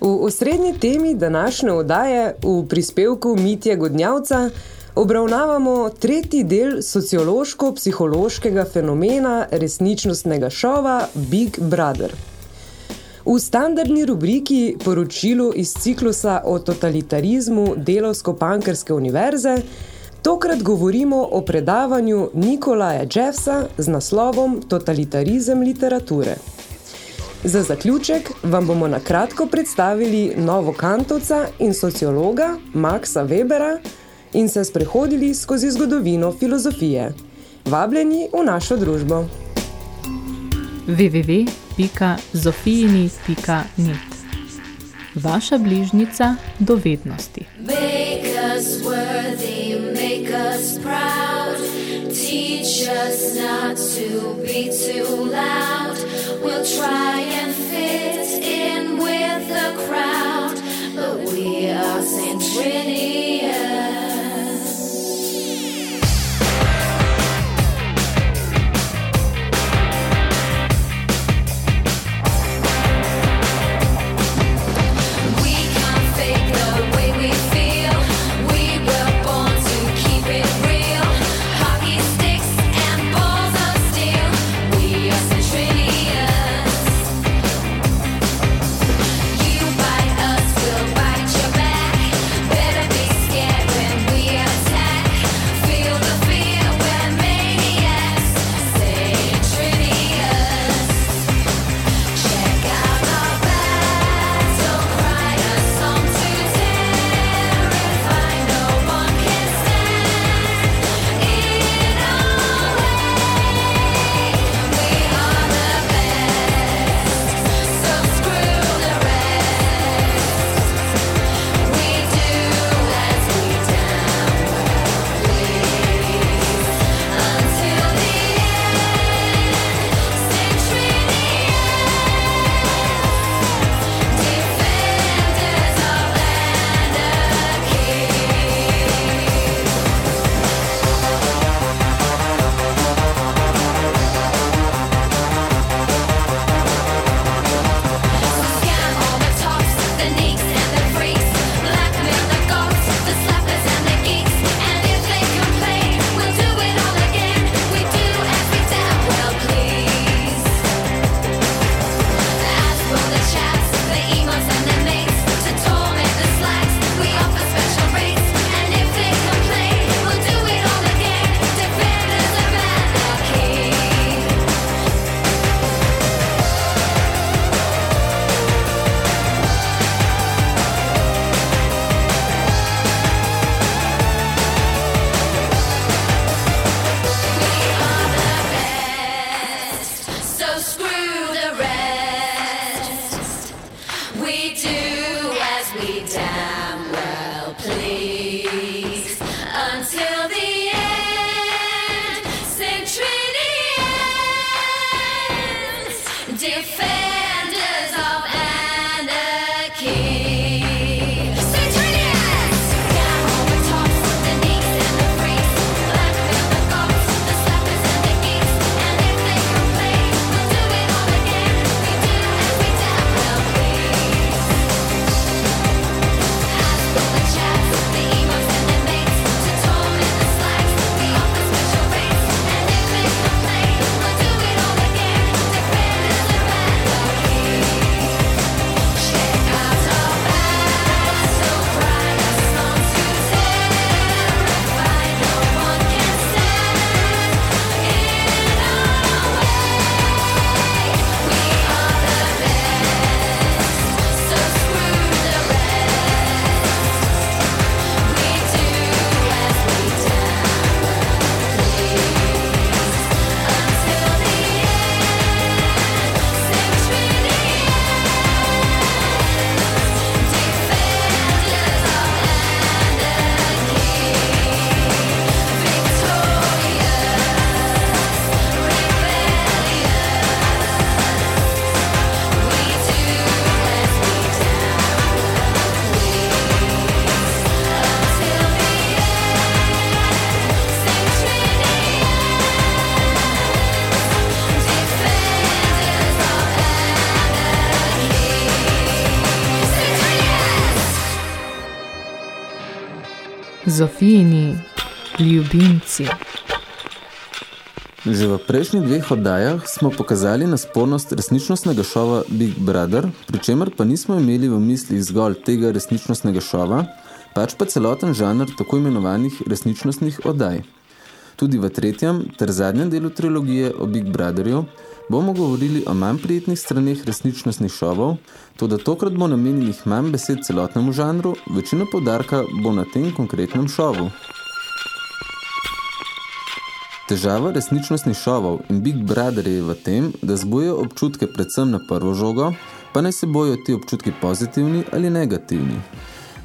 V osrednji temi današnje oddaje v prispevku Mitje Godnjavca obravnavamo tretji del sociološko-psihološkega fenomena resničnostnega šova Big Brother. V standardni rubriki poročilu iz ciklusa o totalitarizmu Delovsko-Pankerske univerze tokrat govorimo o predavanju Nikolaja Jeffsa z naslovom Totalitarizem literature. Za zaključek vam bomo na kratko predstavili novo kantovca in sociologa Maxa Webera in se sprehodili skozi zgodovino filozofije. Vabljeni v našo družbo. www.zofijini.net Vaša bližnica do vednosti. Make us worthy, make us proud. Teach us not to be too loud. We'll try and fit in with the crowd, but we are Centrinians. We Zofijini ljubimci. Že v prejšnjih dveh oddajah smo pokazali na spornost resničnostnega šova Big Brother, pri čemer pa nismo imeli v mislih zgolj tega resničnostnega šova, pač pa celoten žanr tako imenovanih resničnostnih oddaj. Tudi v tretjem ter zadnjem delu trilogije o Big Brotherju bomo govorili o manj prijetnih straneh resničnostnih šovov, to da tokrat bo namenjenih manj besed celotnemu žanru, večina podarka bo na tem konkretnem šovu. Težava resničnostnih šovov in Big Brother je v tem, da zbujejo občutke predvsem na prvo žogo, pa naj se bojo ti občutki pozitivni ali negativni.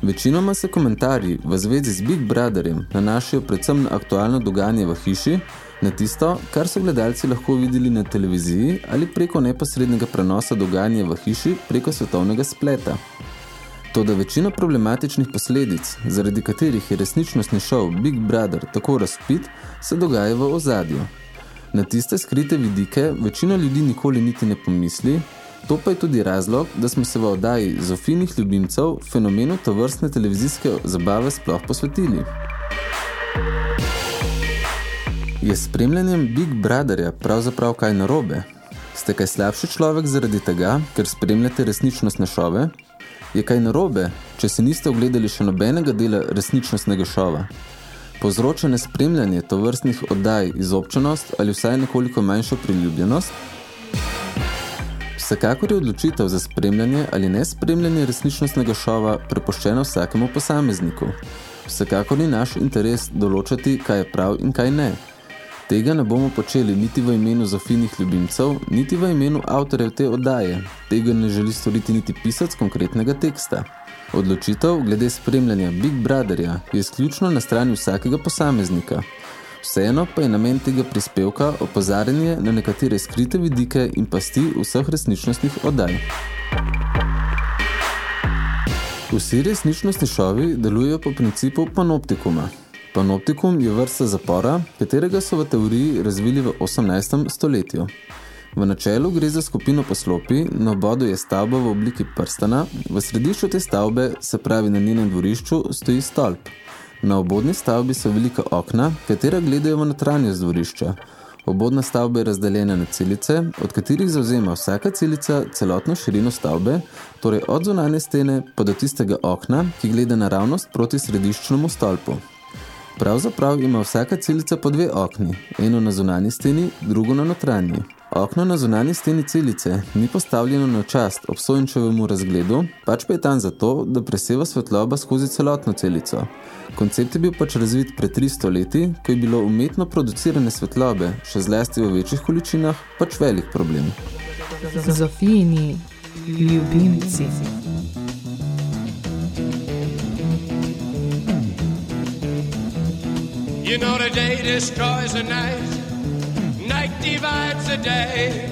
Večinoma se komentarji v zvezi z Big Brotherjem nanašajo predvsem na aktualno dogajanje v hiši, na tisto, kar so gledalci lahko videli na televiziji ali preko neposrednega prenosa dogajanja v hiši preko svetovnega spleta. Toda večina problematičnih posledic, zaradi katerih je resničnostni šov Big Brother tako razpit, se dogaja v ozadju. Na tiste skrite vidike večina ljudi nikoli niti ne pomisli, To pa je tudi razlog, da smo se v oddaji Zofinih ljubimcev fenomenu tovrstne televizijske zabave sploh posvetili. Je spremljanjem Big Brotherja pravzaprav kaj narobe? Ste kaj slabši človek zaradi tega, ker spremljate resničnostne šove? Je kaj narobe, če se niste ogledali še nobenega dela resničnostnega šova? Povzročene spremljanje tovrstnih oddaj izobčenost ali vsaj nekoliko manjšo priljubljenost? Vsekakor je odločitev za spremljanje ali ne spremljanje resničnostnega šova prepoščena vsakemu posamezniku. Vsekakor ni naš interes določati, kaj je prav in kaj ne. Tega ne bomo počeli niti v imenu Zofinih ljubimcev, niti v imenu avtorjev te oddaje. Tega ne želi storiti niti pisac konkretnega teksta. Odločitev glede spremljanja Big Brotherja je izključno na strani vsakega posameznika. Vseeno pa je namen tega prispevka opozarjanje na nekatere skrite vidike in pasti vseh resničnostnih oddaj. Vsi resničnostni šovi delujejo po principu panoptikuma. Panoptikum je vrsta zapora, katerega so v teoriji razvili v 18. stoletju. V načelu gre za skupino poslopi, na obodu je stavba v obliki prstana, v središču te stavbe, se pravi na njenem dvorišču, stoji stolp. Na obodni stavbi so velika okna, katera gledajo v notranjost dvorišča. Obodna stavba je razdeljena na celice, od katerih zauzema vsaka celica celotno širino stavbe, torej od zunanje stene pa do tistega okna, ki gleda naravnost proti središčnemu stolpu. Pravzaprav ima vsaka celica po dve okni, eno na zunanji steni, drugo na notranji. Okno na zunanji steni celice ni postavljeno na čast obsojenčevemu razgledu, pač pa je tam zato, da preseva svetloba skozi celotno celico. Koncept je bil pač razvit pred 300 leti, ko je bilo umetno producirane svetlobe, še zlasti v večjih količinah, pač velik problem. Zofijini ljubimci. You know the day destroys the night, night divides the day.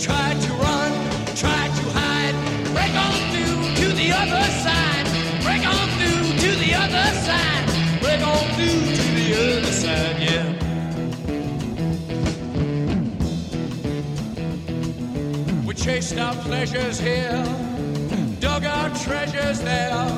Try to run, try to hide, break on through to the other side, break on through to the other side, break on through to the other side, yeah. We chased our pleasures here, dug our treasures there,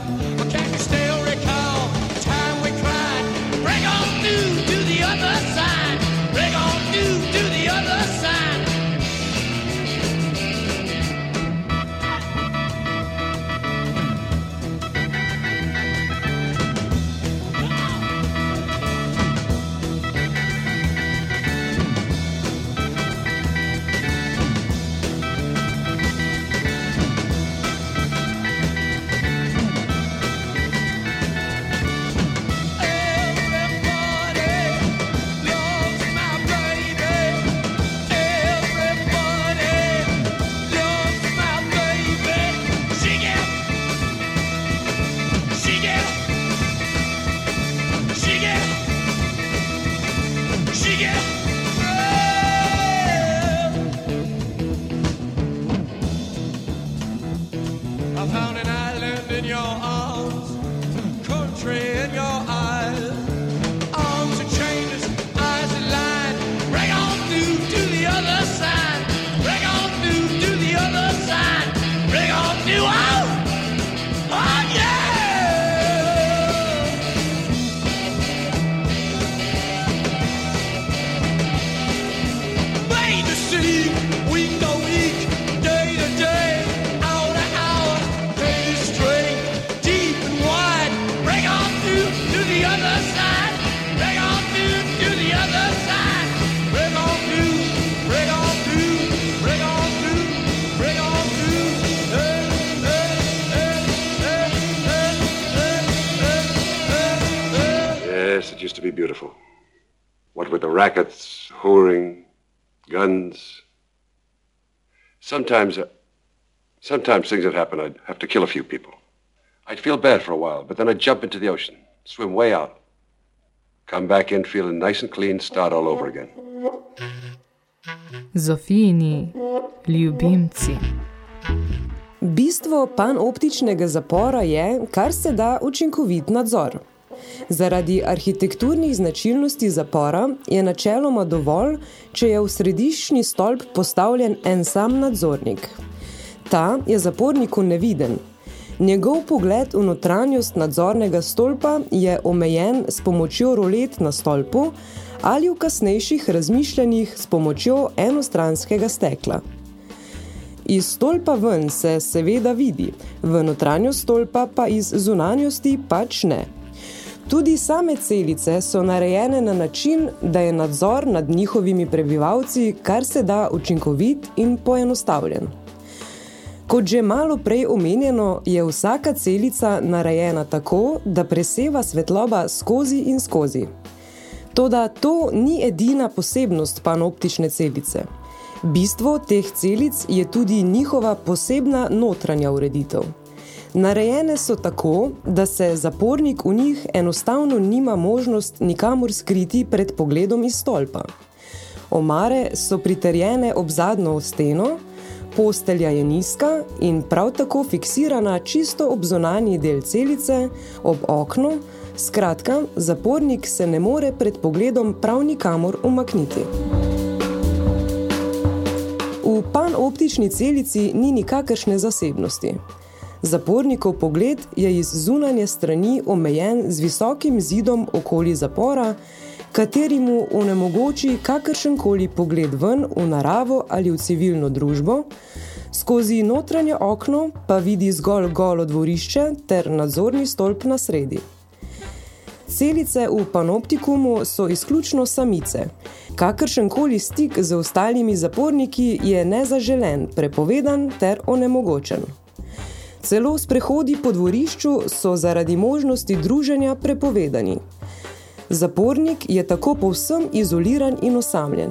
guns. Sometimes, uh, sometimes things would happen. I'd have to kill a few people. I'd feel bad for a while, but then I'd jump into the ocean, swim way out, come back in feeling nice and clean, start all over again. Zofijini ljubimci. Bistvo panoptičnega zapora je, kar se da učinkovit nadzor. Zaradi arhitekturnih značilnosti zapora je načeloma dovolj, če je v središčni stolp postavljen en sam nadzornik. Ta je zaporniku neviden. Njegov pogled v notranjost nadzornega stolpa je omejen s pomočjo rolet na stolpu ali v kasnejših razmišljanjih s pomočjo enostranskega stekla. Iz stolpa ven se seveda vidi, v notranjost stolpa pa iz zunanjosti pač ne. Tudi same celice so narejene na način, da je nadzor nad njihovimi prebivalci kar se da učinkovit in poenostavljen. Kot že malo prej omenjeno, je vsaka celica narejena tako, da preseva svetloba skozi in skozi. Toda to ni edina posebnost panoptične celice. Bistvo teh celic je tudi njihova posebna notranja ureditev. Narejene so tako, da se zapornik v njih enostavno nima možnost nikamor skriti pred pogledom iz stolpa. Omare so priterjene ob zadnjo steno, postelja je nizka in prav tako fiksirana čisto ob zonanji del celice, ob okno, skratka, zapornik se ne more pred pogledom prav nikamor umakniti. V panoptični celici ni nikakršne zasebnosti. Zapornikov pogled je iz zunanje strani omejen z visokim zidom okoli zapora, kateri mu onemogoči kakršenkoli pogled ven v naravo ali v civilno družbo, skozi notranje okno pa vidi zgolj golo dvorišče ter nadzorni stolp na sredi. Celice v panoptikumu so izključno samice. Kakršenkoli stik z ostalimi zaporniki je nezaželen, prepovedan ter onemogočen. Celo sprehodi po dvorišču so zaradi možnosti druženja prepovedani. Zapornik je tako povsem izoliran in osamljen.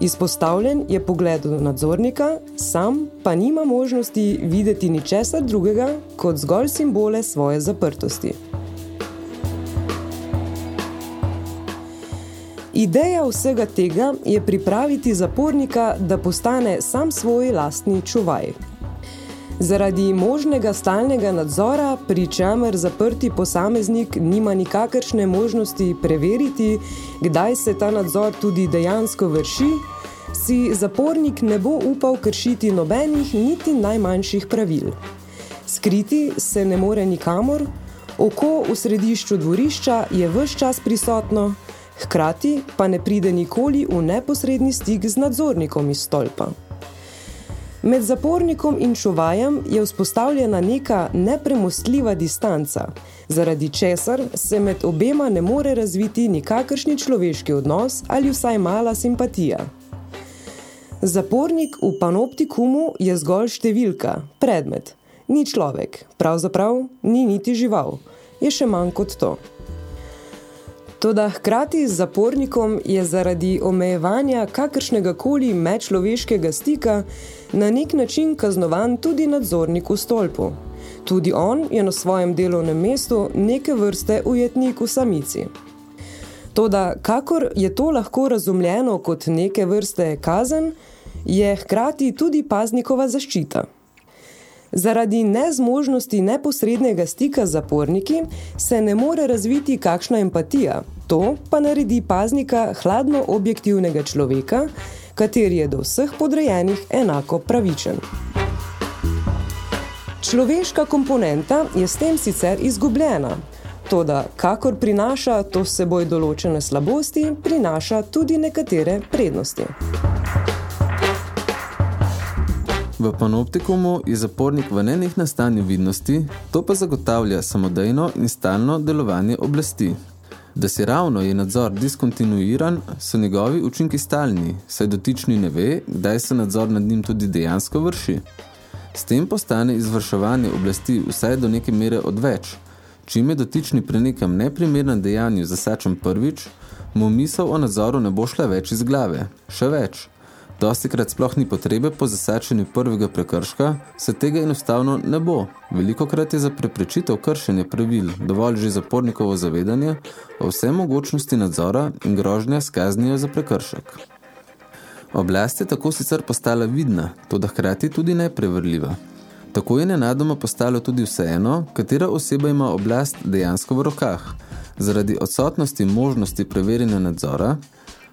Izpostavljen je pogledu nadzornika, sam pa nima možnosti videti ničesar drugega kot zgolj simbole svoje zaprtosti. Ideja vsega tega je pripraviti zapornika, da postane sam svoj lastni čuvaj. Zaradi možnega stalnega nadzora, pri čemer zaprti posameznik nima nikakršne možnosti preveriti, kdaj se ta nadzor tudi dejansko vrši, si zapornik ne bo upal kršiti nobenih niti najmanjših pravil. Skriti se ne more nikamor, oko v središču dvorišča je ves čas prisotno, hkrati pa ne pride nikoli v neposredni stik z nadzornikom iz stolpa. Med zapornikom in čuvajem je vzpostavljena neka nepremostljiva distanca, zaradi česar se med obema ne more razviti nikakršni človeški odnos ali vsaj mala simpatija. Zapornik v panoptikumu je zgolj številka, predmet, ni človek, pravzaprav ni niti žival, je še manj kot to. Toda hkrati z zapornikom je zaradi omejevanja kakršnega koli medčloveškega stika na nek način kaznovan tudi nadzornik v stolpu. Tudi on je na svojem delovnem mestu neke vrste ujetnik v samici. Toda, kakor je to lahko razumljeno kot neke vrste kazen, je hkrati tudi paznikova zaščita. Zaradi nezmožnosti neposrednega stika z zaporniki se ne more razviti kakšna empatija, to pa naredi paznika hladno objektivnega človeka, kateri je do vseh podrejenih enako pravičen. Človeška komponenta je s tem sicer izgubljena, toda kakor prinaša to seboj določene slabosti, prinaša tudi nekatere prednosti. V panoptikumu je zapornik v nenehnem stanju vidnosti, to pa zagotavlja samodejno in stalno delovanje oblasti. Da si ravno je nadzor diskontinuiran, so njegovi učinki stalni, saj dotični ne ve, kdaj se nadzor nad njim tudi dejansko vrši. S tem postane izvrševanje oblasti vsaj do neke mere odveč, čim je dotični pri nekem neprimernem dejanju zasačen prvič, mu misel o nadzoru ne bo šla več iz glave. Še več. Dostikrat sploh ni potrebe po zasačenju prvega prekrška, se tega enostavno ne bo. Velikokrat je za preprečitev kršenja pravil dovolj že zapornikovo zavedanje o vse mogočnosti nadzora in grožnja s kaznijo za prekršek. Oblast je tako sicer postala vidna, toda hkrati tudi neprevrljiva. Tako je nenadoma postalo tudi vseeno, katera oseba ima oblast dejansko v rokah. Zaradi odsotnosti možnosti preverjanja nadzora,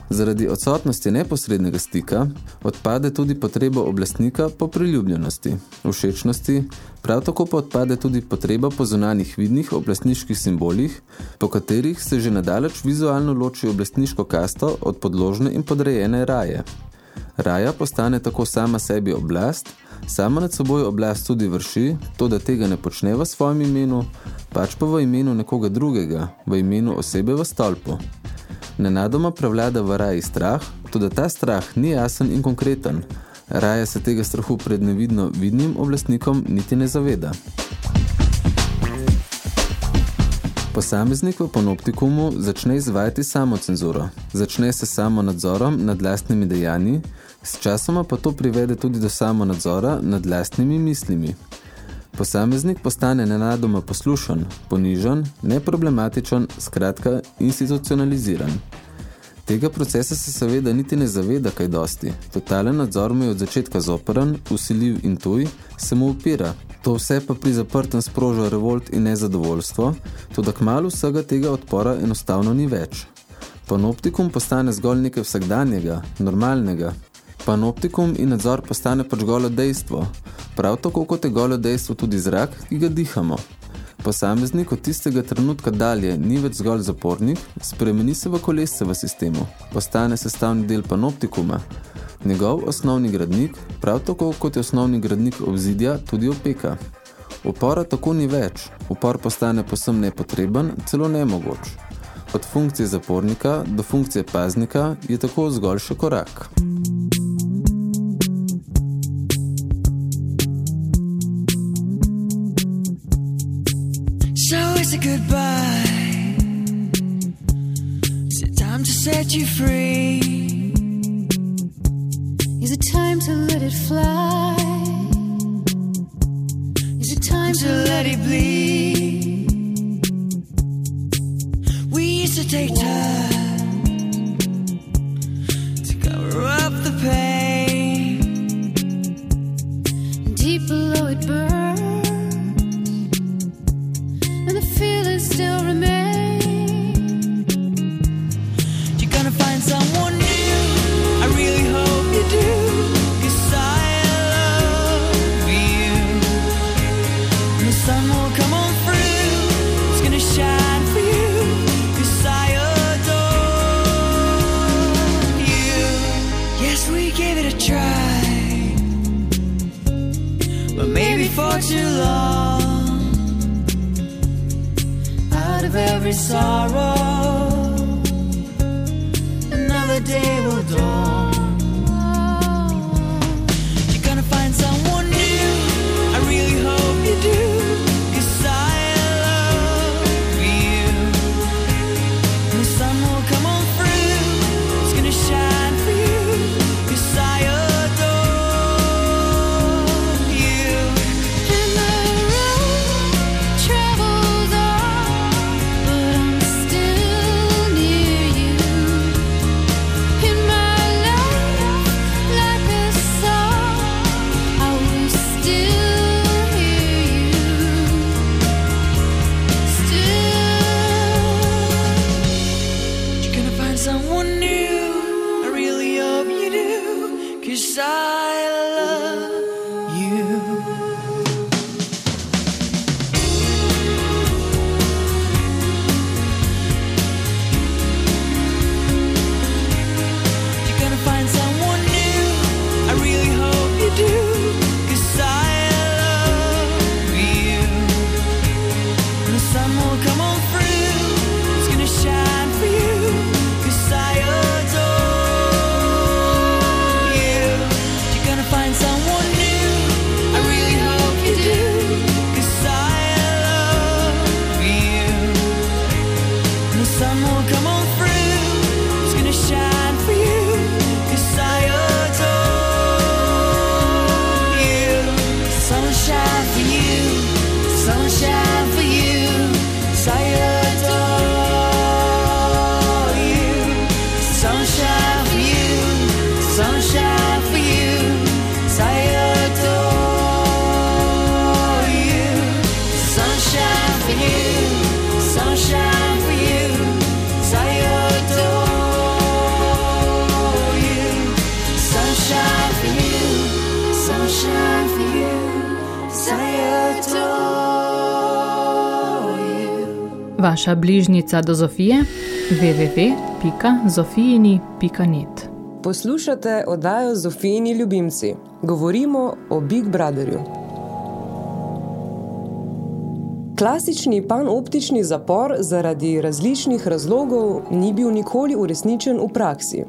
zaradi odsotnosti neposrednega stika, odpade tudi potreba oblastnika po priljubljenosti, všečnosti, prav tako pa odpade tudi potreba po zunanjih vidnih oblastniških simbolih, po katerih se že nadaleč vizualno loči oblastniško kasto od podložne in podrejene raje. Raja postane tako sama sebi oblast, sama nad seboj oblast tudi vrši, to da tega ne počne v svojem imenu, pač pa v imenu nekoga drugega, v imenu osebe v stolpu. Nenadoma prevlada v raji strah, tudi ta strah ni jasen in konkreten. Raja se tega strahu pred nevidno vidnim oblastnikom niti ne zaveda. Posameznik v panoptikumu začne izvajati samo cenzuro, začne se samo nadzorom nad lastnimi dejanji, s časoma pa to privede tudi do samo nadzora nad lastnimi mislimi. Posameznik postane nenadoma poslušan, ponižan, neproblematičen, skratka institucionaliziran. Tega procesa se seveda niti ne zaveda kaj dosti. Totalen nadzor mu je od začetka zoperan, usiljiv in tuj, se mu upira. To vse pa pri zaprtem sproža revolt in nezadovoljstvo, toda kmalu vsega tega odpora enostavno ni več. Panoptikum postane zgolj nekaj vsakdanjega, normalnega. Panoptikum in nadzor postane pač golo dejstvo, prav tako kot je golo dejstvo tudi zrak, ki ga dihamo. Posameznik od tistega trenutka dalje ni več zgolj zapornik, spremeni se v kolesce v sistemu, postane sestavni del panoptikuma. Njegov osnovni gradnik, prav tako kot je osnovni gradnik obzidja, tudi opeka. Upora tako ni več, upor postane posem nepotreben, celo nemogoč. Od funkcije zapornika do funkcije paznika je tako zgolj še korak. So it's a goodbye. Is it time to set you free? Is it time to let it fly? Is it time To let it bleed. We used to take time to cover up the pain. And deep below it burns? Sorrow The sun will come on through, it's gonna shine for you. Vaša bližnica do Zofije www.zofijini.net Poslušate oddajo Zofijini ljubimci. Govorimo o Big Brotherju. Klasični panoptični zapor zaradi različnih razlogov ni bil nikoli uresničen v praksi,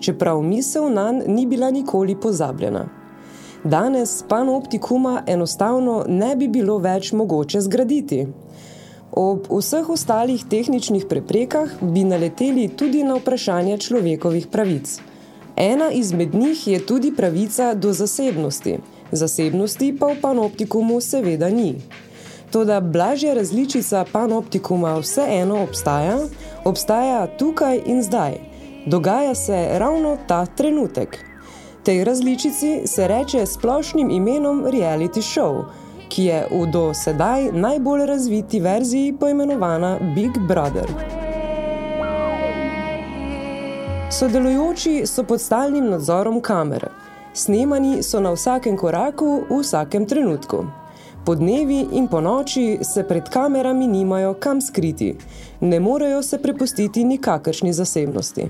čeprav misel nanj ni bila nikoli pozabljena. Danes panoptikuma enostavno ne bi bilo več mogoče zgraditi. Ob vseh ostalih tehničnih preprekah bi naleteli tudi na vprašanje človekovih pravic. Ena izmed njih je tudi pravica do zasebnosti. Zasebnosti pa v panoptikumu seveda ni. Toda blažja različica panoptikuma vseeno obstaja, obstaja tukaj in zdaj. Dogaja se ravno ta trenutek. Tej različici se reče splošnim imenom reality show, ki je v do sedaj najbolj razviti verziji poimenovana Big Brother. Sodelujoči so pod stalnim nadzorom kamer. Snemani so na vsakem koraku, v vsakem trenutku. Po dnevi in po noči se pred kamerami nimajo kam skriti, ne morejo se prepustiti nikakršni zasebnosti.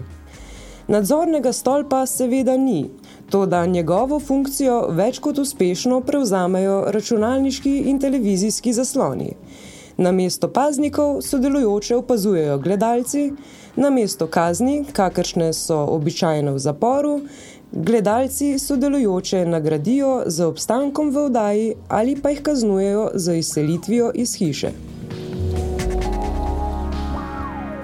Nadzornega stolpa seveda ni, toda njegovo funkcijo več kot uspešno prevzamejo računalniški in televizijski zasloni. Namesto paznikov sodelujoče opazujejo gledalci, namesto kazni, kakršne so običajno v zaporu, gledalci sodelujoče nagradijo z obstankom v oddaji ali pa jih kaznujejo z izselitvijo iz hiše.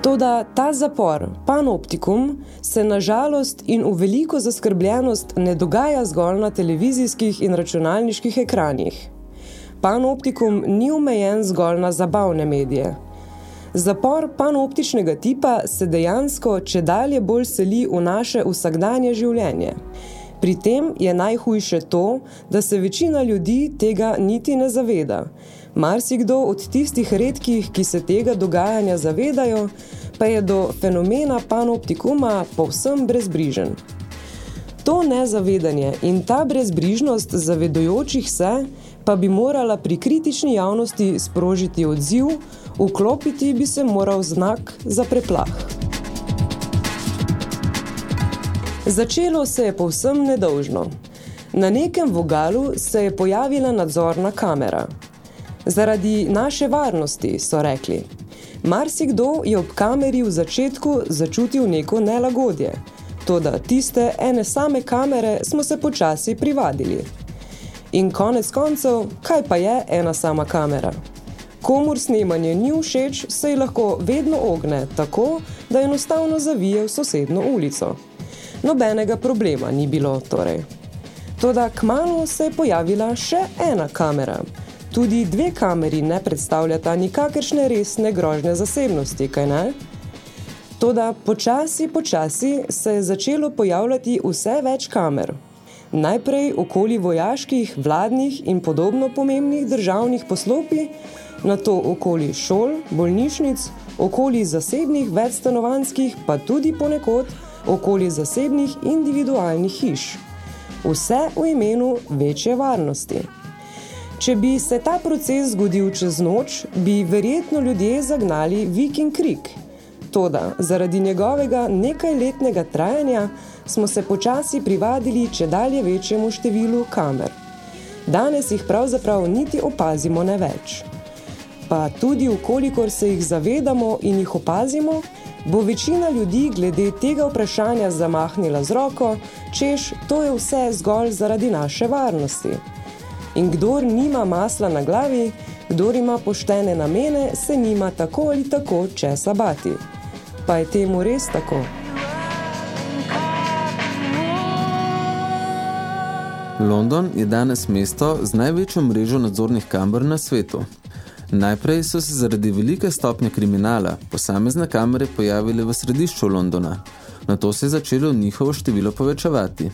Toda ta zapor, panoptikum, se na žalost in v veliko zaskrbljenost ne dogaja zgolj na televizijskih in računalniških ekranih. Panoptikum ni omejen zgolj na zabavne medije. Zapor panoptičnega tipa se dejansko če dalje bolj seli v naše vsakdanje življenje. Pri tem je najhujše to, da se večina ljudi tega niti ne zaveda. Marsikdo od tistih redkih, ki se tega dogajanja zavedajo, pa je do fenomena panoptikuma povsem brezbrižen. To nezavedanje in ta brezbrižnost zavedojočih se pa bi morala pri kritični javnosti sprožiti odziv, vklopiti bi se moral znak za preplah. Začelo se je povsem nedolžno. Na nekem vogalu se je pojavila nadzorna kamera. Zaradi naše varnosti, so rekli. Marsikdo je ob kameri v začetku začutil neko nelagodje, toda tiste ene same kamere smo se počasi privadili. In konec koncev, kaj pa je ena sama kamera? Komur snemanje ni všeč, se ji lahko vedno ogne tako, da enostavno zavije v sosedno ulico. Nobenega problema ni bilo torej. Toda kmalu se je pojavila še ena kamera. Tudi dve kameri ne predstavljata nikakršne resne grožnje zasebnosti, kaj ne? Toda počasi, počasi se je začelo pojavljati vse več kamer. Najprej okoli vojaških, vladnih in podobno pomembnih državnih poslopi, nato okoli šol, bolnišnic, okoli zasebnih večstanovanskih, pa tudi ponekod okoli zasebnih individualnih hiš. Vse v imenu večje varnosti. Če bi se ta proces zgodil čez noč, bi verjetno ljudje zagnali vik in krik. Toda, zaradi njegovega nekajletnega trajanja smo se počasi privadili če dalje večjemu številu kamer. Danes jih pravzaprav niti opazimo ne več. Pa tudi, ukolikor se jih zavedamo in jih opazimo, bo večina ljudi glede tega vprašanja zamahnila z roko, češ, to je vse zgolj zaradi naše varnosti. In kdor nima masla na glavi, kdor ima poštene namene, se nima tako ali tako česa bati. Pa je temu res tako? London je danes mesto z največjo mrežo nadzornih kamer na svetu. Najprej so se zaradi velike stopnje kriminala posamezne kamere pojavile v središču Londona, nato se je začelo njihovo število povečevati.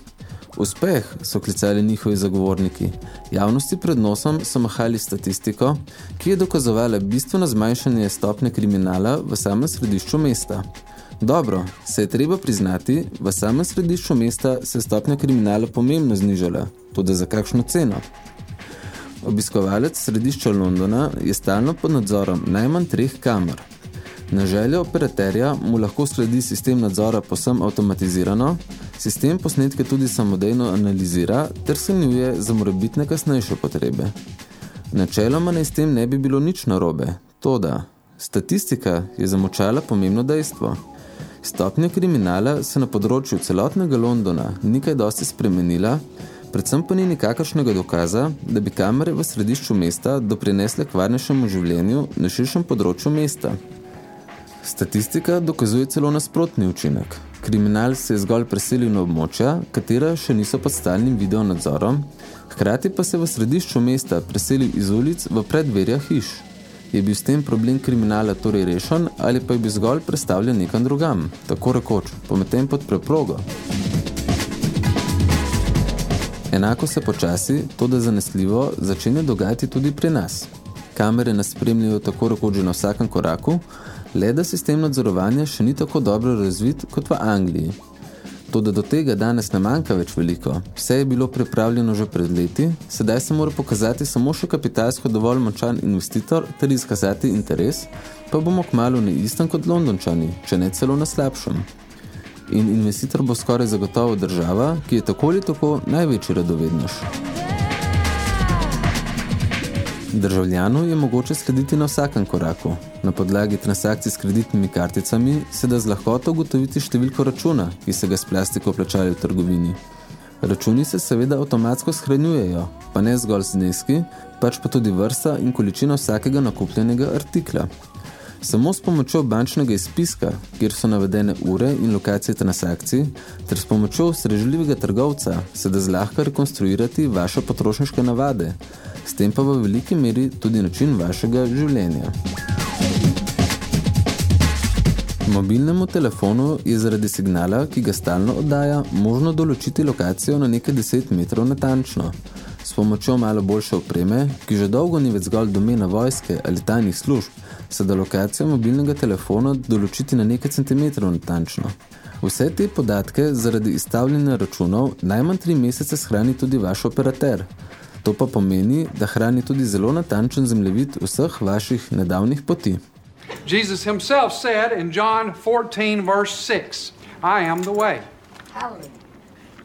Uspeh so klicali njihovi zagovorniki. Javnosti pred nosom so mahali statistiko, ki je dokazovala bistveno zmanjšanje stopne kriminala v samem središču mesta. Dobro, se je treba priznati, v samem središču mesta se je stopnja kriminala pomembno znižala, tudi za kakšno ceno. Obiskovalec središča Londona je stalno pod nadzorom najmanj treh kamer. Na željo operaterja mu lahko sledi sistem nadzora posem avtomatizirano, sistem posnetke tudi samodejno analizira ter sanjuje za morebitne kasnejše potrebe. Načeloma naj s tem ne bi bilo nič narobe, toda statistika je zamočala pomembno dejstvo. Stopnja kriminala se na področju celotnega Londona nikaj dosti spremenila, predvsem pa ni nikakršnega dokaza, da bi kamere v središču mesta doprinesle k varnejšemu življenju na širšem področju mesta. Statistika dokazuje celo nasprotni učinek. Kriminal se je zgolj preselil na območja, katera še niso pod stalnim videonadzorom, hkrati pa se v središču mesta preselil iz ulic v predverja hiš. Je bil s tem problem kriminala torej rešen ali pa je bil zgolj predstavljen nekam drugam, tako rekoč, pometem pod preprogo. Enako se počasi, to da zanesljivo, začenja dogajati tudi pri nas. Kamere nas spremljajo tako rekoč že na vsakem koraku, le da sistem nadzorovanja še ni tako dobro razvit kot v Angliji. To, da do tega danes ne manjka več veliko, vse je bilo pripravljeno že pred leti, sedaj se mora pokazati samo še kapitalsko dovolj močan investitor ter izkazati interes, pa bomo kmalu na istem kot Londončani, če ne celo na slabšem. In investitor bo skoraj zagotovo država, ki je tako ali tako največji radovednoš. Državljanu je mogoče slediti na vsakem koraku. Na podlagi transakcij s kreditnimi karticami se da z lahkoto ugotoviti številko računa, ki se ga s plastiko plačali v trgovini. Računi se seveda avtomatsko shranjujejo, pa ne zgolj zneski, pač pa tudi vrsta in količina vsakega nakupljenega artikla. Samo s pomočjo bančnega izpiska, kjer so navedene ure in lokacije transakcij, ter s pomočjo srežljivega trgovca se da zlahka rekonstruirati vaše potrošniške navade, s tem pa v veliki meri tudi način vašega življenja. Mobilnemu telefonu je zaradi signala, ki ga stalno oddaja, možno določiti lokacijo na nekaj deset metrov natančno. S pomočjo malo boljše opreme, ki že dolgo ni več zgolj domena vojske ali tajnih služb, se da lokacijo mobilnega telefona določiti na nekaj centimetrov natančno. Vse te podatke zaradi izstavljanja računov najmanj tri mesece shrani tudi vaš operater. To pa pomeni, da hrani tudi zelo natančen zemljevid vseh vaših nedavnih poti. Jesus himself said in John 14, verse 6, I am the way.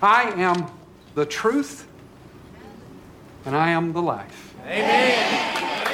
I am the truth, and I am the life. Ko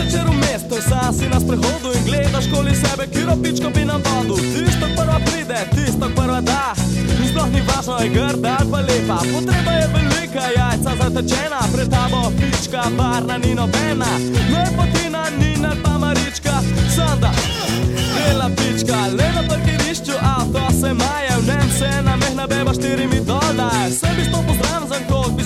greš večer v mesto, sam si na sprehodu in gledaš koli sebe, kiro pičko bi nam vodu. Tisto prva pride, tisto prva da. In sploh ni važno, je grda ali pa lepa. Potreba je velika, jajca zatečena, pred tabo pička, varna ni nobena. Ne potina, ni ne pa marička, sanda. Bela pička, le na parkirišču avto se maje, v njem se na mehna beba štirimi dol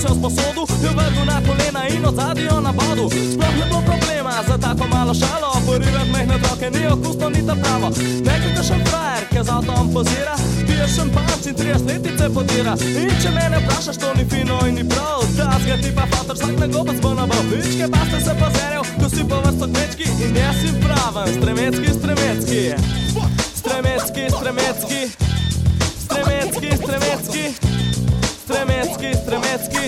za se v sposodu, jo vrgu na kolena in od zadnjo na bodu. Sploh ne bo problema za tako malo šalo, porirat mehne otroke ni okusno, ni ta pravo. Nekaj da še frajer, ki z avtom pozira, pije šampanc in 30 letice podira. In če mene vprašaš, to ni fino in ni prav, ta zga ti pa fatar, vsak na gobec bo nabal. Pičke pa ste se pozerjal, ko si po vrsto kmečki in jaz si praven, stremecki, stremecki. Stremecki, stremecki, stremecki, stremecki, stremecki, stremecki, stremecki.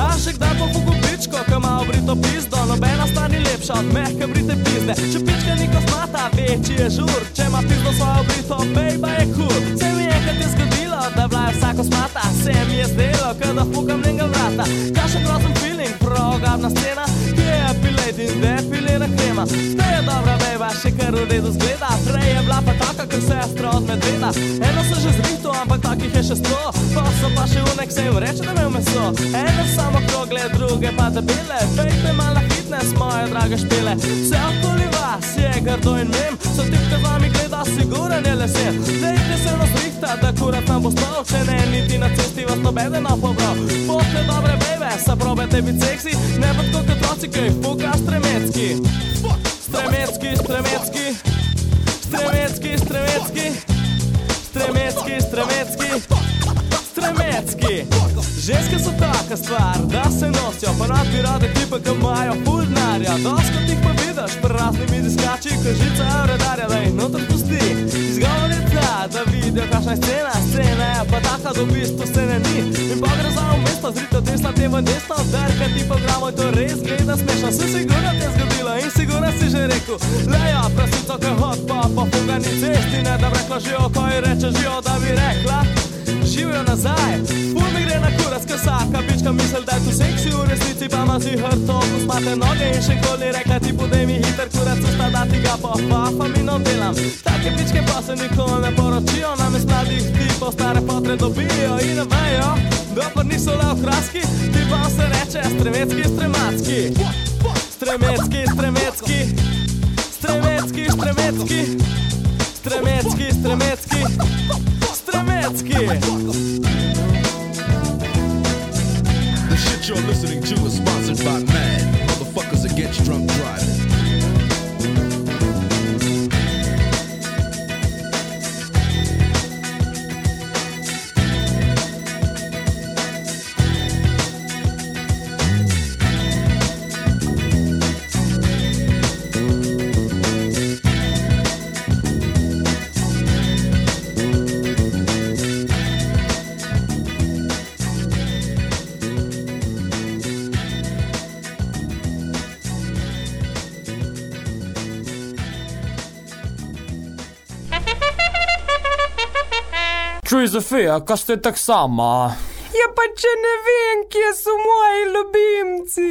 A še kdaj po fugu pičko, ko ima obrito pizdo, nobena stvar ni lepša od mehke brite pizde. Če pička ni kosmata, večji je žur, če ima pizdo svojo brito, bejba je kul. Cool. Se mi je je zgodilo, da vlaje vsako smata, se mi je zdelo, kad da fukam njenga vrata. Kaša grozen feeling, progadna scena, ki je epilate in depilira krema. To je dobra bejba, še kar v redu zgleda, prej je bila pa taka, kot sestra od medveda. Eno se že zrihto, ampak takih je še sto, pa so pa še unek se jim reče, da imel meso. Eno samo krogle, druge pa debele, pejte mal na fitness, moje drage špile. Vse okoli vas je grdo in mem, so tipke vami gleda, siguren je lesen. Dejte se no zrihta, da kurat nam bo spal, če ne niti na cesti vas nobeden ne pobral. Pošte dobre bebe, se probajte biti seksi, ne pa tako kot otroci, ki jih fuka stremecki. Stremecki, stremecki, stremecki, stremecki, stremecki, stremecki, stremecki. Ženske so taka stvar, da se nosijo, pa rad bi rade tipe, ki imajo ful denarja. Doskrat jih pa vidiš, pri raznimi diskači, ko žica redarja, da jih noter pusti. Izgovor je ta, da vidijo, kakšna je scena, scena je pa taka, da v bistvu scene ni. In pa gre za mesto, zrito desna, te v desno, derka ti programo in to res gleda smešno. Se sigurno te je zgodilo in sigurno si že rekel, leja, prasico, ki hod pa po fugani cesti, ne da bi rekla živo, ko ji reče živo, da bi rekla. Živijo nazaj, ful mi gre na kurac, ker vsaka pička misel, da je tu seksi, v resnici pa ima si hrto, usmate noge in še koli rekla ti podej mi hiter kurac, usta da ti ga pa pa mi no delam. Take pičke pa se nikoli ne poročijo, namest mladih tipov stare potre dobijo in ne vejo, pa niso le okraski, ti pa se reče stremecki, strematski. Stremecki, stremecki, stremecki, stremecki, stremecki, stremecki, stremecki. The shit you're listening to is sponsored by Mad, Čuj, Zofija, kaj ste tak sama? Ja, pa če ne vem, kje so moji ljubimci.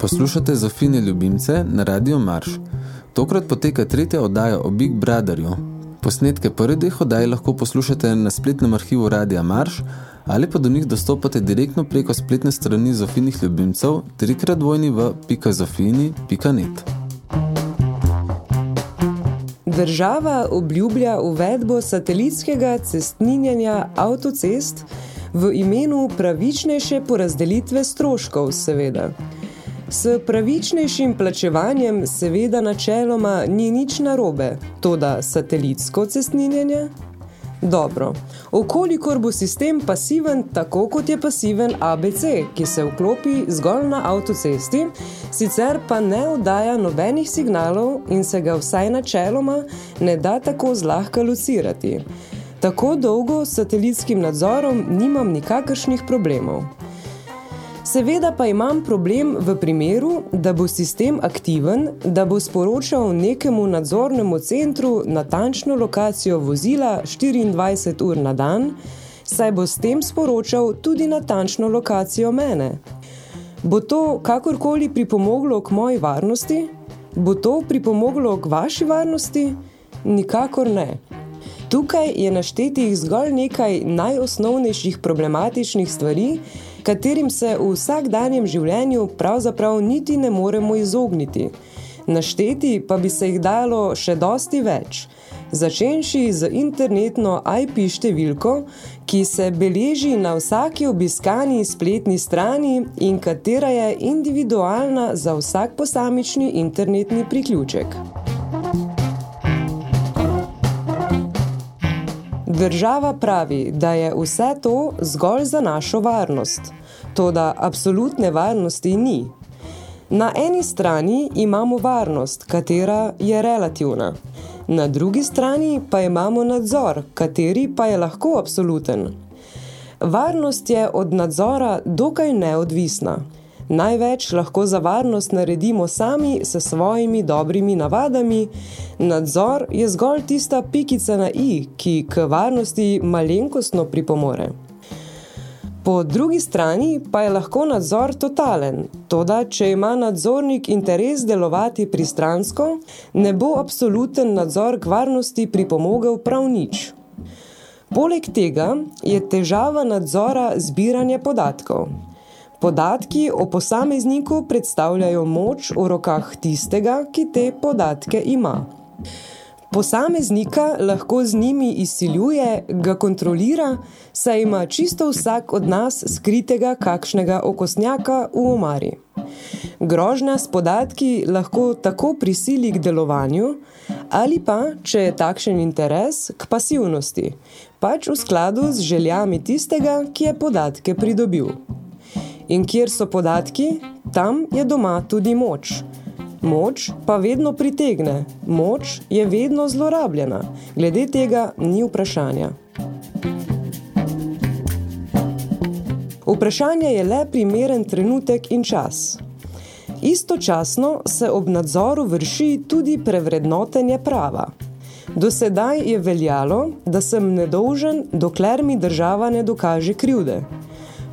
Poslušate Zofine ljubimce na Radio Marš. Tokrat poteka tretja oddaja o Big Brotherju. Posnetke prvih oddaj lahko poslušate na spletnem arhivu Radia Marš ali pa do njih dostopate direktno preko spletne strani Zofinih ljubimcev trikrat dvojni v pikazofini.net. Država obljublja uvedbo satelitskega cestninjanja avtocest v imenu pravičnejše porazdelitve stroškov, seveda. S pravičnejšim plačevanjem seveda načeloma ni nič narobe, toda satelitsko cestninjenje? Dobro, okolikor bo sistem pasiven tako, kot je pasiven ABC, ki se vklopi zgolj na avtocesti, sicer pa ne oddaja nobenih signalov in se ga vsaj načeloma ne da tako zlahka locirati. Tako dolgo s satelitskim nadzorom nimam nikakršnih problemov. Seveda pa imam problem v primeru, da bo sistem aktiven, da bo sporočal nekemu nadzornemu centru natančno lokacijo vozila 24 ur na dan, saj bo s tem sporočal tudi natančno lokacijo mene. Bo to kakorkoli pripomoglo k moji varnosti? Bo to pripomoglo k vaši varnosti? Nikakor ne. Tukaj je naštetih zgolj nekaj najosnovnejših problematičnih stvari, katerim se v vsakdanjem življenju pravzaprav niti ne moremo izogniti. Našteti pa bi se jih dalo še dosti več, začenši z internetno IP številko, ki se beleži na vsaki obiskani spletni strani in katera je individualna za vsak posamični internetni priključek. Država pravi, da je vse to zgolj za našo varnost, toda absolutne varnosti ni. Na eni strani imamo varnost, katera je relativna, na drugi strani pa imamo nadzor, kateri pa je lahko absoluten. Varnost je od nadzora dokaj neodvisna. Največ lahko za varnost naredimo sami s svojimi dobrimi navadami, nadzor je zgolj tista pikica na i, ki k varnosti malenkostno pripomore. Po drugi strani pa je lahko nadzor totalen, toda če ima nadzornik interes delovati pristransko, ne bo absoluten nadzor k varnosti pripomogel prav nič. Poleg tega je težava nadzora zbiranje podatkov. Podatki o posamezniku predstavljajo moč v rokah tistega, ki te podatke ima. Posameznika lahko z njimi izsiljuje, ga kontrolira, saj ima čisto vsak od nas skritega kakšnega okosnjaka v omari. Grožnja s podatki lahko tako prisili k delovanju, Ali pa, če je takšen interes, k pasivnosti, pač v skladu z željami tistega, ki je podatke pridobil. In kjer so podatki, tam je doma tudi moč. Moč pa vedno pritegne, moč je vedno zlorabljena, glede tega ni vprašanja. Vprašanje je le primeren trenutek in čas. Istočasno se ob nadzoru vrši tudi prevrednotenje prava. Do sedaj je veljalo, da sem nedolžen, dokler mi država ne dokaže krivde.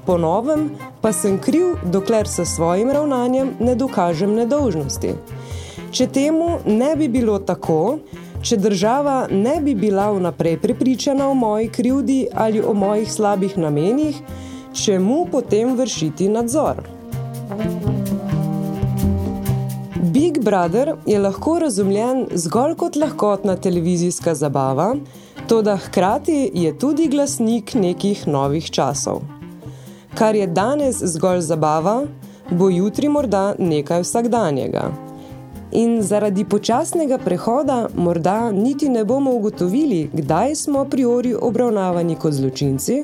Po novem pa sem kriv, dokler se svojim ravnanjem ne dokažem nedolžnosti. Če temu ne bi bilo tako, če država ne bi bila vnaprej prepričana o moji krivdi ali o mojih slabih namenih, čemu potem vršiti nadzor? Big Brother je lahko razumljen zgolj kot lahkotna televizijska zabava, toda hkrati je tudi glasnik nekih novih časov. Kar je danes zgolj zabava, bo jutri morda nekaj vsakdanjega. In zaradi počasnega prehoda morda niti ne bomo ugotovili, kdaj smo a priori obravnavani kot zločinci,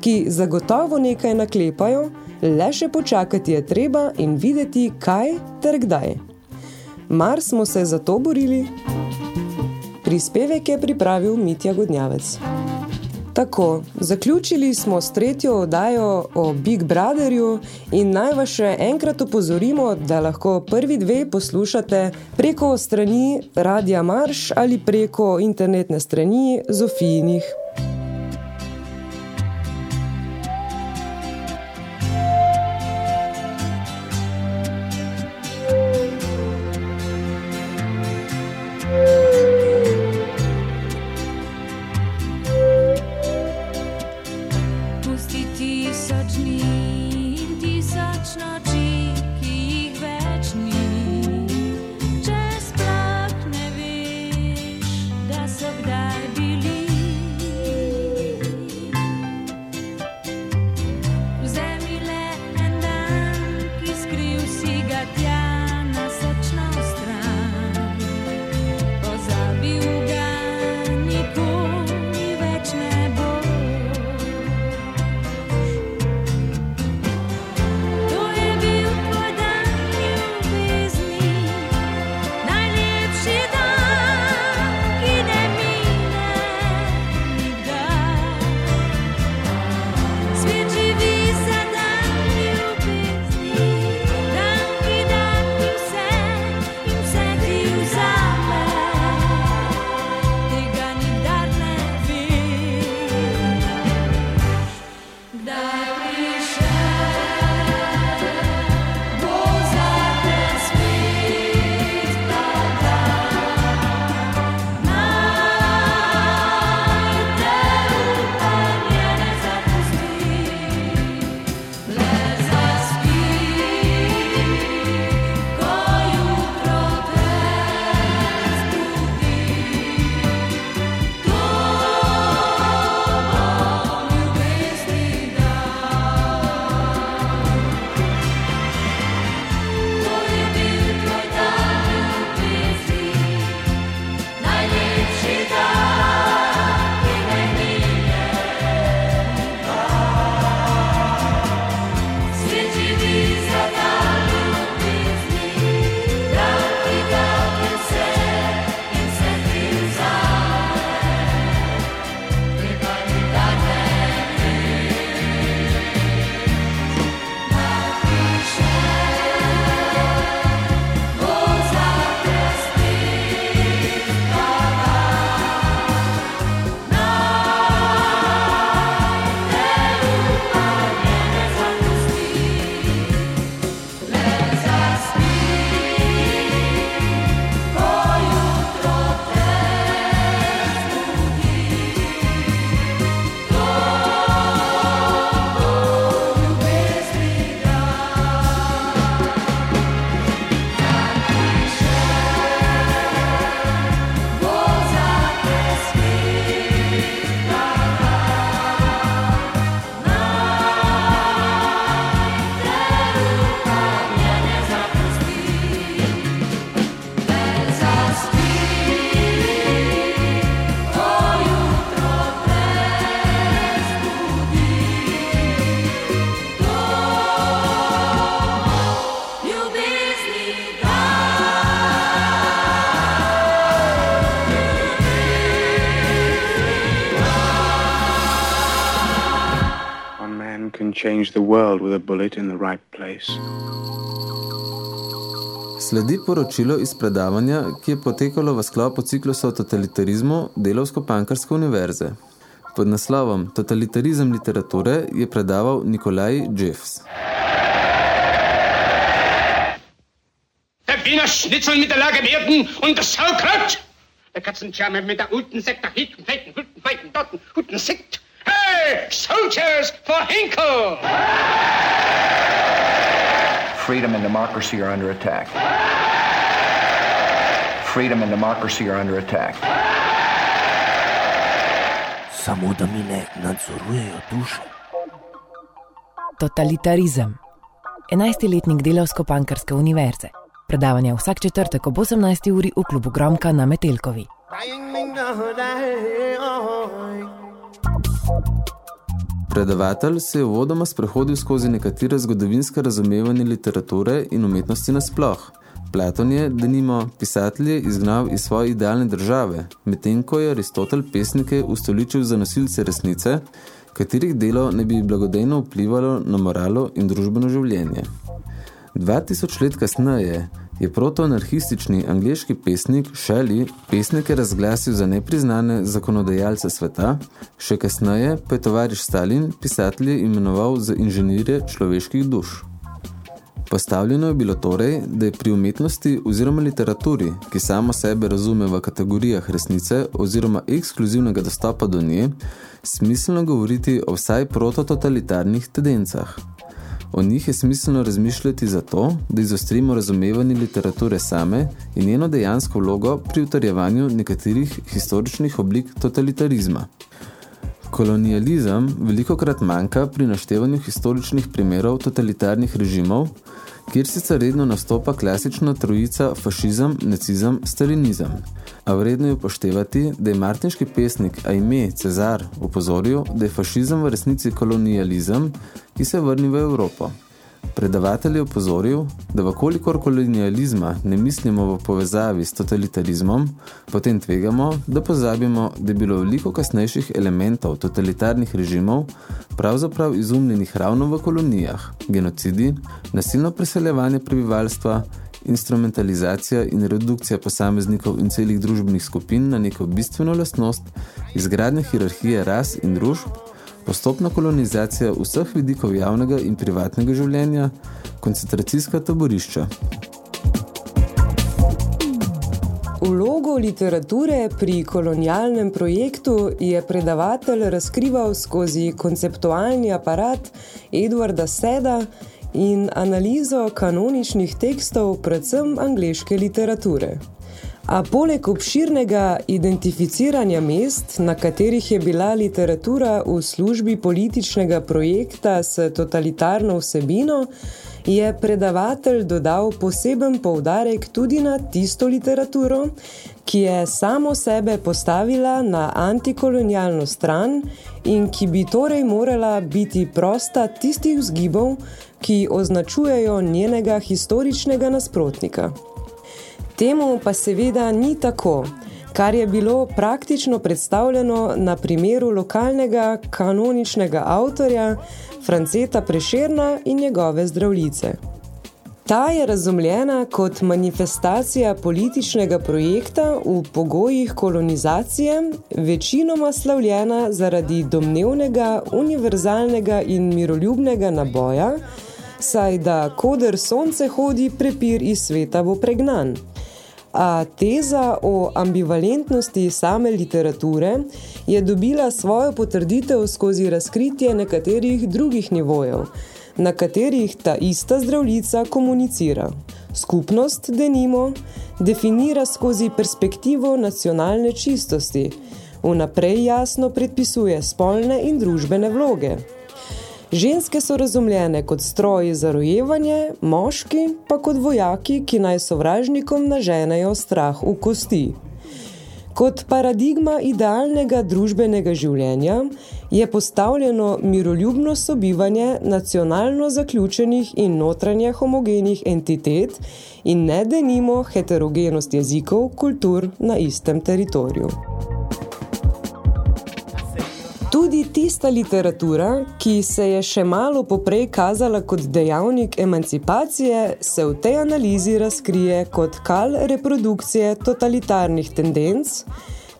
ki zagotovo nekaj naklepajo, le še počakati je treba in videti, kaj ter kdaj. Mar smo se za to borili? Prispevek je pripravil Mitja Godnjavec. Tako, zaključili smo s tretjo oddajo o Big Brotherju in naj vas še enkrat opozorimo, da lahko prvi dve poslušate preko strani Radia Marš ali preko internetne strani Zofijinih. Change the world with a bullet in the right place. Sledi poročilo iz predavanja, ki je potekalo v sklopu ciklusa o totalitarizmu Delovsko-Pankarske univerze. Pod naslovom Totalitarizem literature je predaval Nikolaj Jeffs. Der Wiener Schnitzel mit der Lage werden und das Sauerkraut. Der Katzenschärme mit der guten Sekt, der Hinten, Feiten, Hütten, Feiten, Dotten, guten Sekt. Hey, Soldiers for Hinkle! Freedom and democracy are under attack. Freedom and democracy are under attack. Samo da mi ne nadzorujejo duše. Totalitarizem. 11-letnik Delovsko-Pankarske univerze. Predavanje vsak četrtek ob 18. uri v klubu Gromka na Metelkovi. Predavatelj se je vodoma sprehodil skozi nekatere zgodovinske razumevanje literature in umetnosti nasploh. Platon je, denimo, pisatelje izgnal iz svoje idealne države, medtem ko je Aristotel pesnike ustoličil za nosilce resnice, katerih delo ne bi blagodejno vplivalo na moralo in družbeno življenje. 2000 let kasneje je protoanarhistični angleški pesnik Shelley pesnike razglasil za nepriznane zakonodajalce sveta, še kasneje pa je tovariš Stalin pisatelje imenoval za inženirje človeških duš. Postavljeno je bilo torej, da je pri umetnosti oziroma literaturi, ki samo sebe razume v kategorijah resnice oziroma ekskluzivnega dostopa do nje, smiselno govoriti o vsaj protototalitarnih tendencah. O njih je smiselno razmišljati zato, da izostrimo razumevanje literature same in njeno dejansko vlogo pri utrjevanju nekaterih historičnih oblik totalitarizma. Kolonializem velikokrat manjka pri naštevanju historičnih primerov totalitarnih režimov, kjer sicer redno nastopa klasična trojica fašizem, nacizem, stalinizem. A vredno je upoštevati, da je martinški pesnik Aime Cezar upozoril, da je fašizem v resnici kolonializem, ki se vrni v Evropo. Predavatelj je upozoril, da vkolikor kolonializma ne mislimo v povezavi s totalitarizmom, potem tvegamo, da pozabimo, da je bilo veliko kasnejših elementov totalitarnih režimov pravzaprav izumljenih ravno v kolonijah, genocidi, nasilno preseljevanje prebivalstva, instrumentalizacija in redukcija posameznikov in celih družbenih skupin na neko bistveno lastnost, izgradnja hierarhije ras in družb, postopna kolonizacija vseh vidikov javnega in privatnega življenja, koncentracijska taborišča. Vlogo literature pri kolonialnem projektu je predavatelj razkrival skozi konceptualni aparat Edwarda Seda in analizo kanoničnih tekstov predvsem angleške literature. A poleg obširnega identificiranja mest, na katerih je bila literatura v službi političnega projekta s totalitarno vsebino, je predavatelj dodal poseben poudarek tudi na tisto literaturo, ki je samo sebe postavila na antikolonialno stran in ki bi torej morala biti prosta tistih vzgibov, ki označujejo njenega historičnega nasprotnika. Temu pa seveda ni tako, kar je bilo praktično predstavljeno na primeru lokalnega kanoničnega avtorja Franceta Prešerna in njegove zdravlice. Ta je razumljena kot manifestacija političnega projekta v pogojih kolonizacije, večinoma slavljena zaradi domnevnega, univerzalnega in miroljubnega naboja, saj da koder sonce hodi, prepir iz sveta bo pregnan. A teza o ambivalentnosti same literature je dobila svojo potrditev skozi razkritje nekaterih drugih nivojev, na katerih ta ista zdravljica komunicira. Skupnost, denimo, definira skozi perspektivo nacionalne čistosti, vnaprej jasno predpisuje spolne in družbene vloge. Ženske so razumljene kot stroji za rojevanje, moški pa kot vojaki, ki naj sovražnikom naženejo strah v kosti. Kot paradigma idealnega družbenega življenja je postavljeno miroljubno sobivanje nacionalno zaključenih in notranje homogenih entitet in ne denimo heterogenost jezikov, kultur na istem teritoriju. Tudi tista literatura, ki se je še malo poprej kazala kot dejavnik emancipacije, se v tej analizi razkrije kot kal reprodukcije totalitarnih tendenc,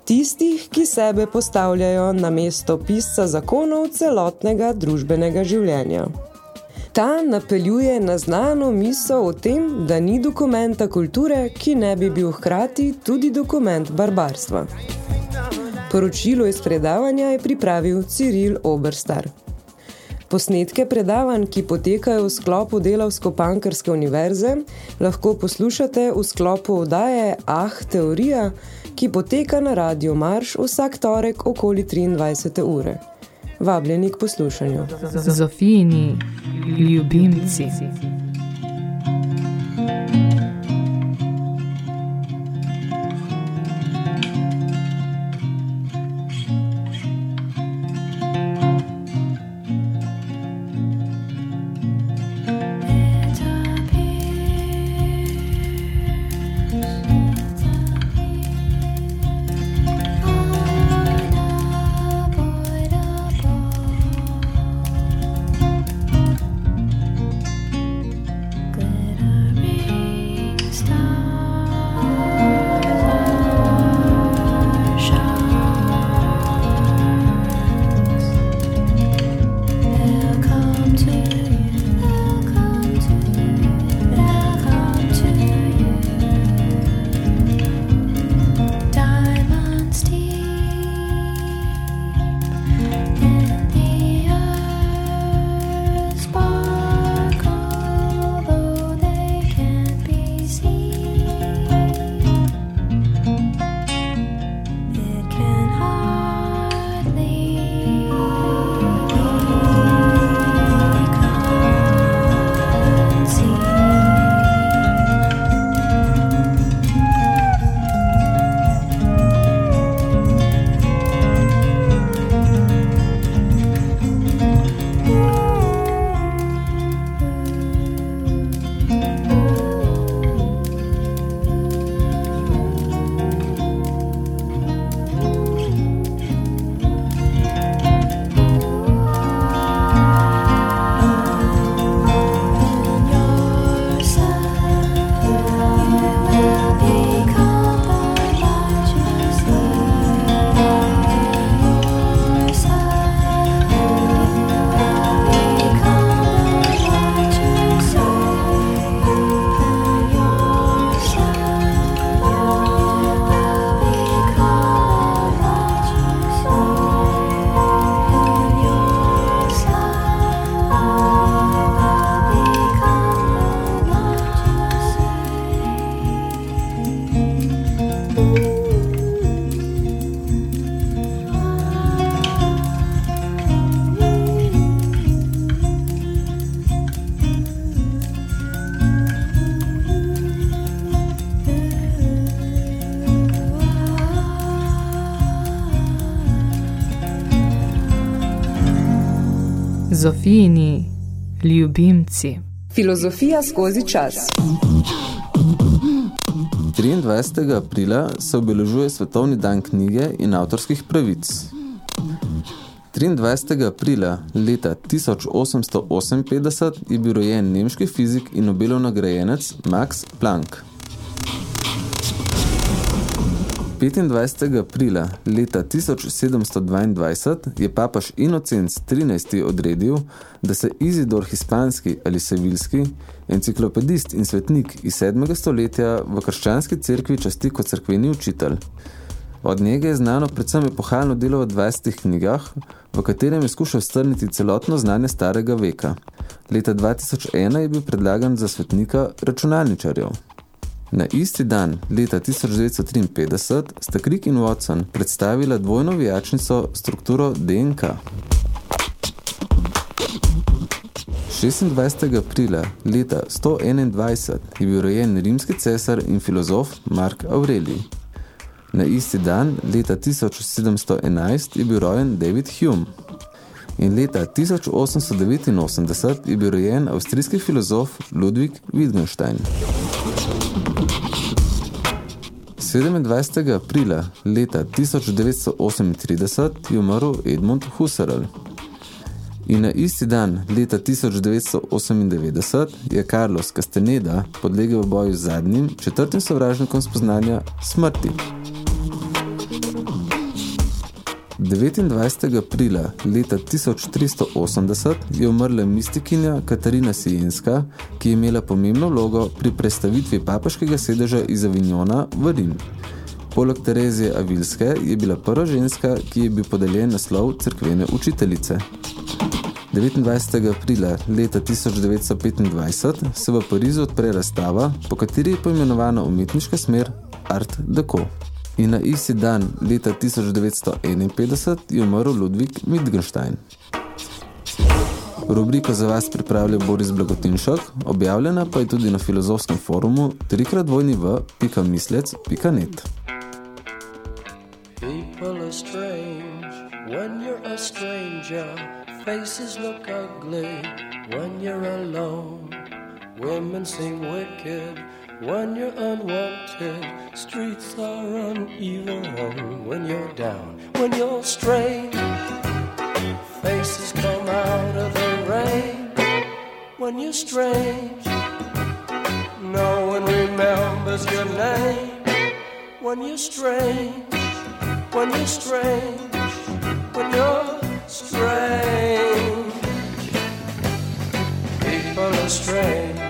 tistih, ki sebe postavljajo na mesto pisca zakonov celotnega družbenega življenja. Ta napeljuje na znano misel o tem, da ni dokumenta kulture, ki ne bi bil hkrati tudi dokument barbarstva. Poročilo iz predavanja je pripravil Cyril Oberstar. Posnetke predavanj, ki potekajo v sklopu Delavsko-Pankrske univerze, lahko poslušate v sklopu oddaje Ah, teorija, ki poteka na Radio Marš vsak torek okoli 23. ure. Vabljeni k poslušanju. Zofijini ljubimci. Zofijini ljubimci. Filozofija skozi čas. 23. aprila se obeležuje Svetovni dan knjige in avtorskih pravic. 23. aprila leta 1858 je bil rojen nemški fizik in Nobelov nagrajenec Max Planck. 25. aprila leta 1722 je papaš Inocenc 13. odredil, da se Izidor Hispanski ali Sevilski, enciklopedist in svetnik iz 7. stoletja v krščanski cerkvi časti kot cerkveni učitelj. Od njega je znano predvsem epohalno delo v 20 knjigah, v katerem je skušal strniti celotno znanje starega veka. Leta 2001 je bil predlagan za svetnika računalničarjev. Na isti dan, leta 1953, sta Crick in Watson predstavila dvojno vijačnico strukturo DNK. 26. aprila leta 121 je bil rojen rimski cesar in filozof Mark Aurelij. Na isti dan, leta 1711, je bil rojen David Hume. In leta 1889 je bil rojen avstrijski filozof Ludwig Wittgenstein. 27. aprila leta 1938 je umrl Edmund Husserl. In na isti dan leta 1998 je Carlos Castaneda podlegel v boju z zadnjim, četrtim sovražnikom spoznanja smrti. 29. aprila leta 1380 je umrla mistikinja Katarina Sijenska, ki je imela pomembno vlogo pri prestavitvi papaškega sedeža iz Avignona v Rim. Poleg Terezije Avilske je bila prva ženska, ki je bil podeljen naslov cerkvene učiteljice. 29. aprila leta 1925 se v Parizu odpre razstava, po kateri je poimenovana umetniška smer Art Deco. In na isti dan leta 1951 je umrl Ludwig Wittgenstein. Rubriko za vas pripravlja Boris Blagotinšok, objavljena pa je tudi na filozofskem forumu trikrat dvojni v pikamislec.net. People are strange when you're a stranger. Faces look ugly when you're alone. Women seem wicked when you're unwanted. Streets are uneven when you're down. When you're strange, faces come out of the rain. When you're strange, no one remembers your name. When you're strange, when you're strange, when you're strange. People are strange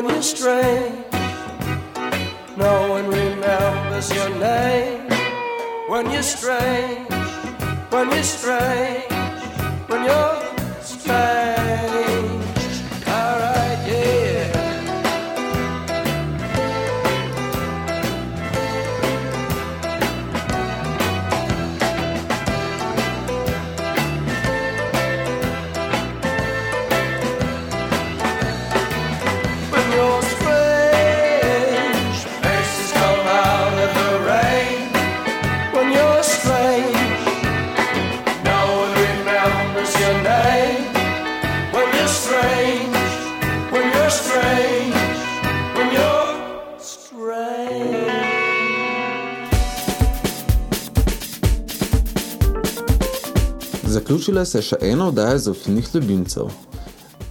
When you're strange, no one remembers your name. When you're strange, when you're strange, when you're strange. Zaključila se je še ena oddaja Zofinih ljubimcev.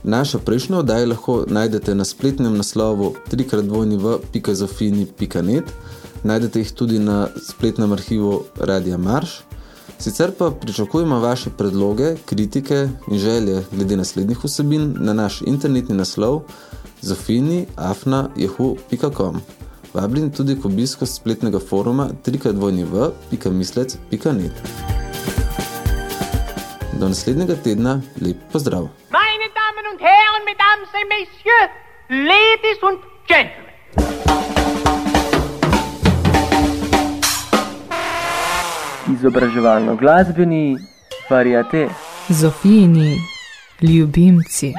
Naša prejšnja oddaja lahko najdete na spletnem naslovu www.zofini.net, najdete jih tudi na spletnem arhivu Radia Marš. Sicer pa pričakujemo vaše predloge, kritike in želje glede naslednjih vsebin na naš internetni naslov zofini.afna.jahu.com. Vabljeni tudi k obisku spletnega foruma www.mislec.net. Do naslednjega tedna lep pozdrav. Meine Damen und Herren, Mesdames et Messieurs, Ladies und Gentlemen. Izobraževalno glasbeni variate. Zofijini ljubimci.